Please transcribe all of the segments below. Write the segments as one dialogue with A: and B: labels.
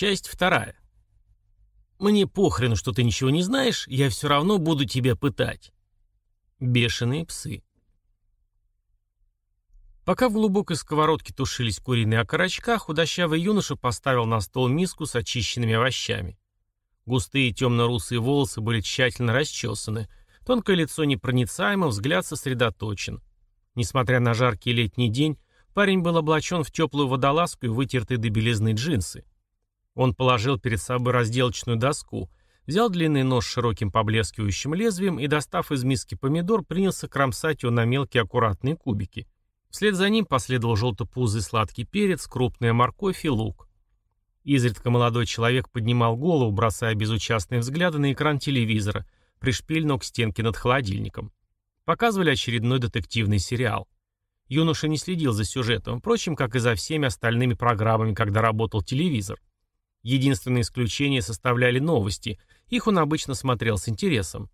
A: Часть вторая. Мне похрену, что ты ничего не знаешь, я все равно буду тебя пытать. Бешеные псы. Пока в глубокой сковородке тушились куриные окорочка, худощавый юноша поставил на стол миску с очищенными овощами. Густые темно-русые волосы были тщательно расчесаны, тонкое лицо непроницаемо, взгляд сосредоточен. Несмотря на жаркий летний день, парень был облачен в теплую водолазку и вытертые до белизны джинсы. Он положил перед собой разделочную доску, взял длинный нож с широким поблескивающим лезвием и, достав из миски помидор, принялся кромсать его на мелкие аккуратные кубики. Вслед за ним последовал желтопузый сладкий перец, крупная морковь и лук. Изредка молодой человек поднимал голову, бросая безучастные взгляды на экран телевизора, пришпильного к стенке над холодильником. Показывали очередной детективный сериал. Юноша не следил за сюжетом, впрочем, как и за всеми остальными программами, когда работал телевизор. Единственное исключение составляли новости, их он обычно смотрел с интересом.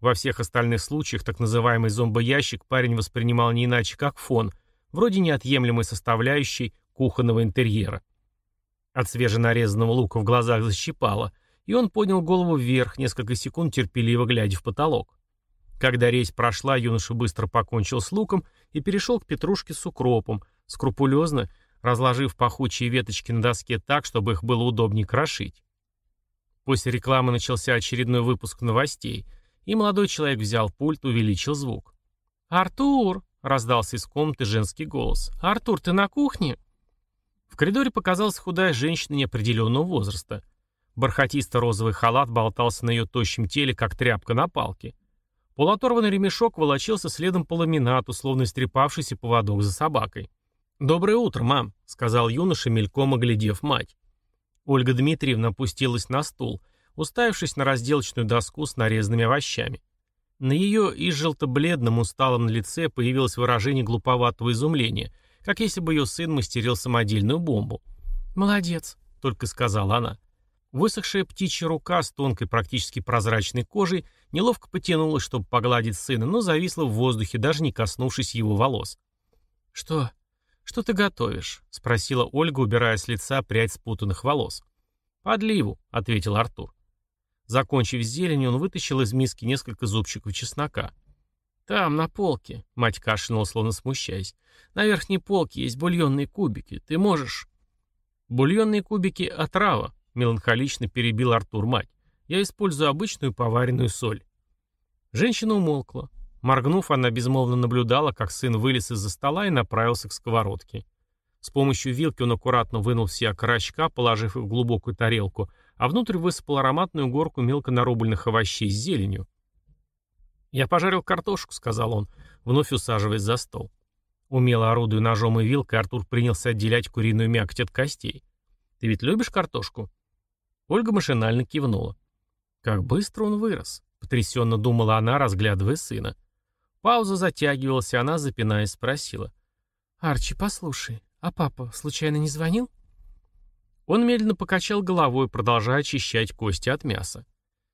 A: Во всех остальных случаях так называемый зомбоящик парень воспринимал не иначе как фон, вроде неотъемлемой составляющей кухонного интерьера. От свеженарезанного лука в глазах защипало, и он поднял голову вверх, несколько секунд терпеливо глядя в потолок. Когда резь прошла, юноша быстро покончил с луком и перешел к петрушке с укропом, скрупулезно, разложив пахучие веточки на доске так, чтобы их было удобнее крошить. После рекламы начался очередной выпуск новостей, и молодой человек взял пульт, увеличил звук. «Артур!» — раздался из комнаты женский голос. «Артур, ты на кухне?» В коридоре показалась худая женщина неопределенного возраста. Бархатисто-розовый халат болтался на ее тощем теле, как тряпка на палке. Полуоторванный ремешок волочился следом по ламинату, словно истрепавшийся поводок за собакой. «Доброе утро, мам», — сказал юноша, мельком оглядев мать. Ольга Дмитриевна опустилась на стул, уставившись на разделочную доску с нарезанными овощами. На ее изжелто-бледном усталом лице появилось выражение глуповатого изумления, как если бы ее сын мастерил самодельную бомбу. «Молодец», — только сказала она. Высохшая птичья рука с тонкой, практически прозрачной кожей неловко потянулась, чтобы погладить сына, но зависла в воздухе, даже не коснувшись его волос. «Что? «Что ты готовишь?» — спросила Ольга, убирая с лица прядь спутанных волос. «Подливу», — ответил Артур. Закончив с зеленью, он вытащил из миски несколько зубчиков чеснока. «Там, на полке», — мать кашлянула, словно смущаясь. «На верхней полке есть бульонные кубики. Ты можешь...» «Бульонные кубики — отрава», — меланхолично перебил Артур мать. «Я использую обычную поваренную соль». Женщина умолкла. Моргнув, она безмолвно наблюдала, как сын вылез из-за стола и направился к сковородке. С помощью вилки он аккуратно вынул все окорочка, положив их в глубокую тарелку, а внутрь высыпал ароматную горку мелко нарубленных овощей с зеленью. «Я пожарил картошку», — сказал он, вновь усаживаясь за стол. Умело орудуя ножом и вилкой, Артур принялся отделять куриную мякоть от костей. «Ты ведь любишь картошку?» Ольга машинально кивнула. «Как быстро он вырос», — потрясенно думала она, разглядывая сына. Пауза затягивалась, и она, запинаясь, спросила. «Арчи, послушай, а папа случайно не звонил?» Он медленно покачал головой, продолжая очищать кости от мяса.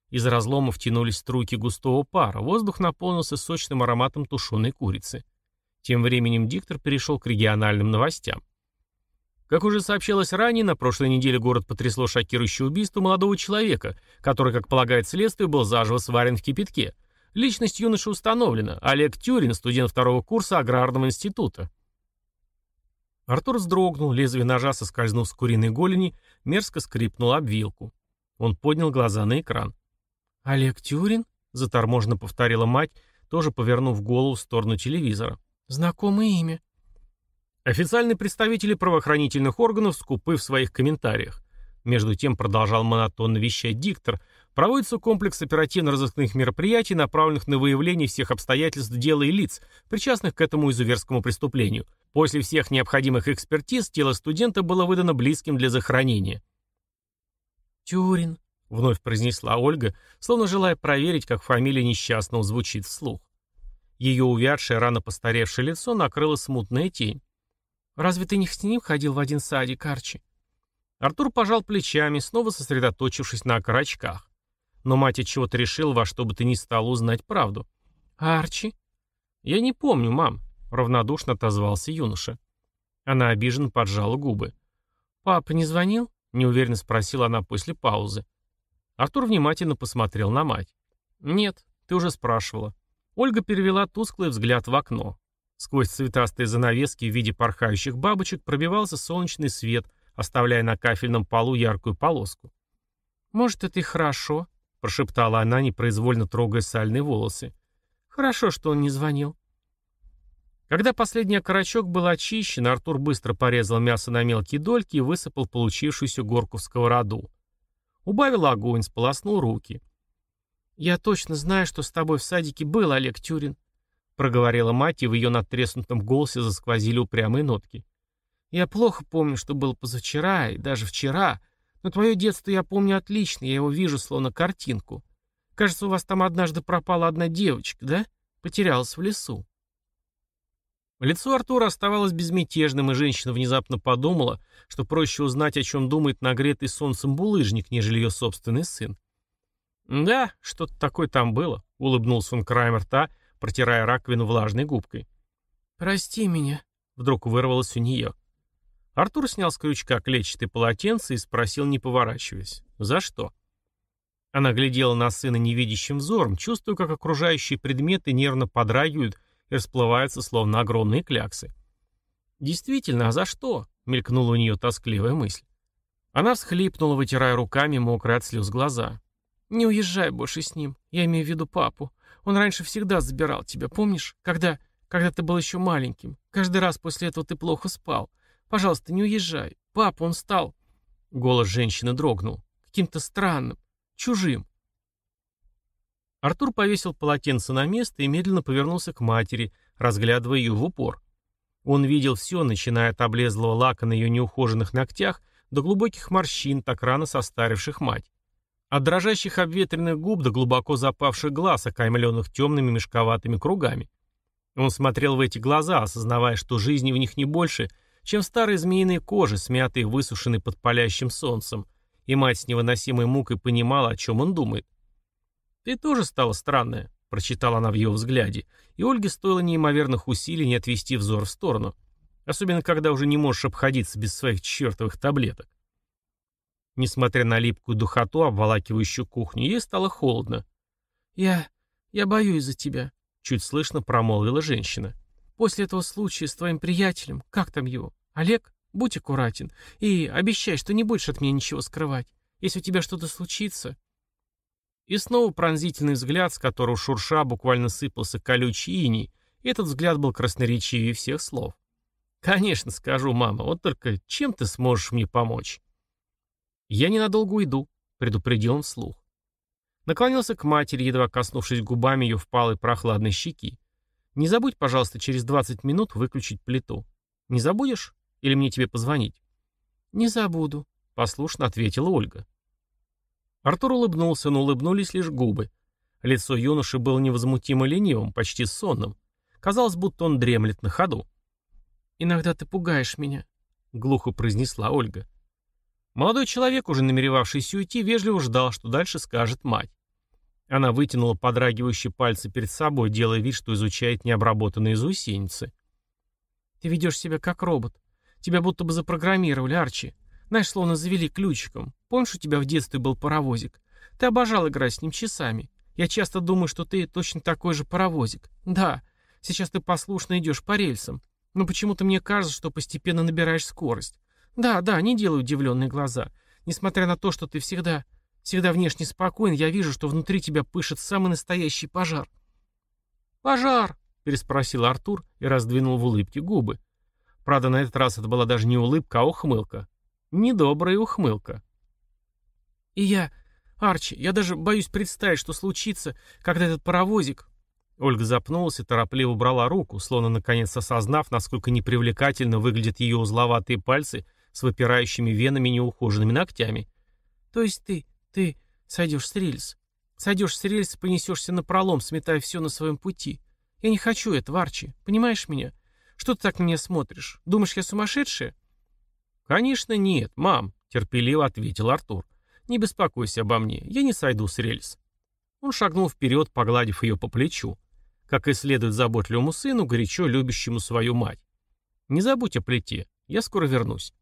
A: Из разломов тянулись струйки густого пара, воздух наполнился сочным ароматом тушеной курицы. Тем временем диктор перешел к региональным новостям. Как уже сообщалось ранее, на прошлой неделе город потрясло шокирующее убийство молодого человека, который, как полагает следствие, был заживо сварен в кипятке. Личность юноши установлена. Олег Тюрин, студент второго курса аграрного института. Артур вздрогнул, лезвие ножа, соскользнув с куриной голени, мерзко скрипнул об вилку. Он поднял глаза на экран. «Олег Тюрин?» — заторможенно повторила мать, тоже повернув голову в сторону телевизора. «Знакомое имя». Официальные представители правоохранительных органов скупы в своих комментариях. Между тем продолжал монотонно вещать диктор, Проводится комплекс оперативно-розыскных мероприятий, направленных на выявление всех обстоятельств дела и лиц, причастных к этому изуверскому преступлению. После всех необходимых экспертиз тело студента было выдано близким для захоронения. «Тюрин», — вновь произнесла Ольга, словно желая проверить, как фамилия несчастного звучит вслух. Ее увядшее, рано постаревшее лицо накрыло смутная тень. «Разве ты не с ним ходил в один садик, Арчи?» Артур пожал плечами, снова сосредоточившись на окорочках. Но мать от чего-то решила во что бы ты ни стал узнать правду. «Арчи?» «Я не помню, мам», — равнодушно отозвался юноша. Она обиженно поджала губы. «Папа не звонил?» — неуверенно спросила она после паузы. Артур внимательно посмотрел на мать. «Нет, ты уже спрашивала». Ольга перевела тусклый взгляд в окно. Сквозь цветастые занавески в виде порхающих бабочек пробивался солнечный свет, оставляя на кафельном полу яркую полоску. «Может, это и хорошо», — прошептала она, непроизвольно трогая сальные волосы. «Хорошо, что он не звонил». Когда последний окорочок был очищен, Артур быстро порезал мясо на мелкие дольки и высыпал получившуюся горку в сковороду. Убавил огонь, сполоснул руки. «Я точно знаю, что с тобой в садике был Олег Тюрин», проговорила мать, и в ее надтреснутом голосе засквозили упрямые нотки. «Я плохо помню, что было позавчера и даже вчера, но твое детство я помню отлично, я его вижу словно картинку. Кажется, у вас там однажды пропала одна девочка, да? Потерялась в лесу». Лицо Артура оставалось безмятежным, и женщина внезапно подумала, что проще узнать, о чем думает нагретый солнцем булыжник, нежели ее собственный сын. «Да, что-то такое там было», — улыбнулся он краем рта, протирая раковину влажной губкой. «Прости меня», — вдруг вырвалось у нее. Артур снял с крючка клетчатое полотенце и спросил, не поворачиваясь, «За что?» Она глядела на сына невидящим взором, чувствуя, как окружающие предметы нервно подрагивают и расплываются, словно огромные кляксы. «Действительно, а за что?» — мелькнула у нее тоскливая мысль. Она всхлипнула, вытирая руками мокрые от слез глаза. «Не уезжай больше с ним. Я имею в виду папу. Он раньше всегда забирал тебя, помнишь? Когда... когда ты был еще маленьким. Каждый раз после этого ты плохо спал. Пожалуйста, не уезжай. Папа, он стал...» Голос женщины дрогнул. «Каким-то странным. Чужим. Артур повесил полотенце на место и медленно повернулся к матери, разглядывая ее в упор. Он видел все, начиная от облезлого лака на ее неухоженных ногтях до глубоких морщин, так рано состаривших мать. От дрожащих обветренных губ до глубоко запавших глаз, окаймленных темными мешковатыми кругами. Он смотрел в эти глаза, осознавая, что жизни в них не больше, чем старые змеиные кожи, смятые и высушенные под палящим солнцем, и мать с невыносимой мукой понимала, о чем он думает. «Ты тоже стала странная», — прочитала она в ее взгляде, и Ольге стоило неимоверных усилий не отвести взор в сторону. Особенно, когда уже не можешь обходиться без своих чертовых таблеток. Несмотря на липкую духоту, обволакивающую кухню, ей стало холодно. «Я... я боюсь за тебя», — чуть слышно промолвила женщина. «После этого случая с твоим приятелем, как там его, Олег, будь аккуратен и обещай, что не будешь от меня ничего скрывать. Если у тебя что-то случится...» И снова пронзительный взгляд, с которого шурша буквально сыпался колючий иней, этот взгляд был красноречивее всех слов. «Конечно, скажу, мама, вот только чем ты сможешь мне помочь?» «Я ненадолго уйду», — предупредил он вслух. Наклонился к матери, едва коснувшись губами ее впалой прохладной щеки. «Не забудь, пожалуйста, через 20 минут выключить плиту. Не забудешь? Или мне тебе позвонить?» «Не забуду», — послушно ответила Ольга. Артур улыбнулся, но улыбнулись лишь губы. Лицо юноши было невозмутимо ленивым, почти сонным. Казалось, будто он дремлет на ходу. «Иногда ты пугаешь меня», — глухо произнесла Ольга. Молодой человек, уже намеревавшийся уйти, вежливо ждал, что дальше скажет мать. Она вытянула подрагивающие пальцы перед собой, делая вид, что изучает необработанные заусеницы. «Ты ведешь себя как робот. Тебя будто бы запрограммировали, Арчи. Знаешь, словно завели ключиком. Помнишь, у тебя в детстве был паровозик? Ты обожал играть с ним часами. Я часто думаю, что ты точно такой же паровозик. Да, сейчас ты послушно идешь по рельсам. Но почему-то мне кажется, что постепенно набираешь скорость. Да, да, не делай удивленные глаза. Несмотря на то, что ты всегда, всегда внешне спокоен, я вижу, что внутри тебя пышет самый настоящий пожар. «Пожар!» — переспросил Артур и раздвинул в улыбке губы. Правда, на этот раз это была даже не улыбка, а ухмылка. Недобрая ухмылка. И я... Арчи, я даже боюсь представить, что случится, когда этот паровозик... Ольга запнулась и торопливо убрала руку, словно наконец осознав, насколько непривлекательно выглядят ее узловатые пальцы с выпирающими венами и неухоженными ногтями. То есть ты, ты сойдешь с рельс. Сойдешь с рельс и понесешься на пролом, сметая все на своем пути. Я не хочу этого, Арчи. Понимаешь меня? Что ты так на меня смотришь? Думаешь, я сумасшедшая? «Конечно нет, мам», — терпеливо ответил Артур. «Не беспокойся обо мне, я не сойду с рельс». Он шагнул вперед, погладив ее по плечу. Как и следует заботливому сыну, горячо любящему свою мать. «Не забудь о плите, я скоро вернусь».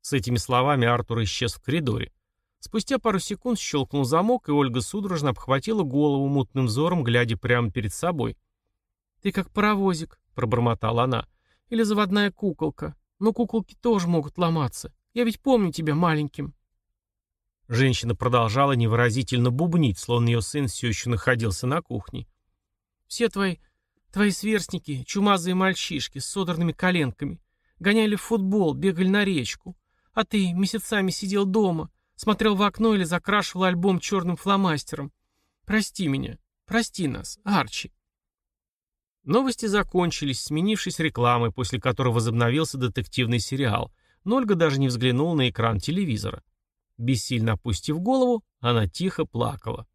A: С этими словами Артур исчез в коридоре. Спустя пару секунд щелкнул замок, и Ольга судорожно обхватила голову мутным взором, глядя прямо перед собой. «Ты как паровозик», — пробормотала она. «Или заводная куколка. Но куколки тоже могут ломаться. Я ведь помню тебя маленьким». Женщина продолжала невыразительно бубнить, словно ее сын все еще находился на кухне. «Все твои... твои сверстники, чумазые мальчишки с содранными коленками, гоняли в футбол, бегали на речку. А ты месяцами сидел дома, смотрел в окно или закрашивал альбом черным фломастером. Прости меня, прости нас, Арчи». Новости закончились, сменившись рекламой, после которой возобновился детективный сериал, но Ольга даже не взглянула на экран телевизора. Бессильно опустив голову, она тихо плакала.